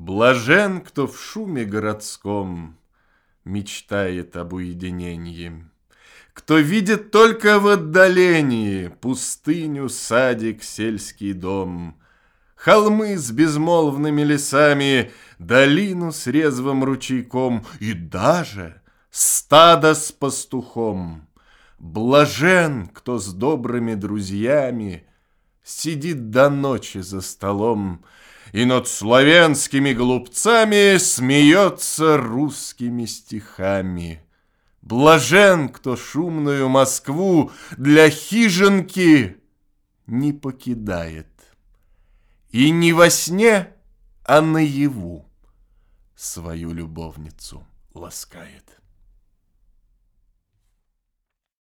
Блажен, кто в шуме городском Мечтает об уединении, Кто видит только в отдалении Пустыню, садик, сельский дом, Холмы с безмолвными лесами, Долину с резвым ручейком И даже стадо с пастухом. Блажен, кто с добрыми друзьями Сидит до ночи за столом, и над славянскими глупцами смеется русскими стихами. Блажен, кто шумную Москву для хижинки не покидает. И не во сне, а наяву свою любовницу ласкает.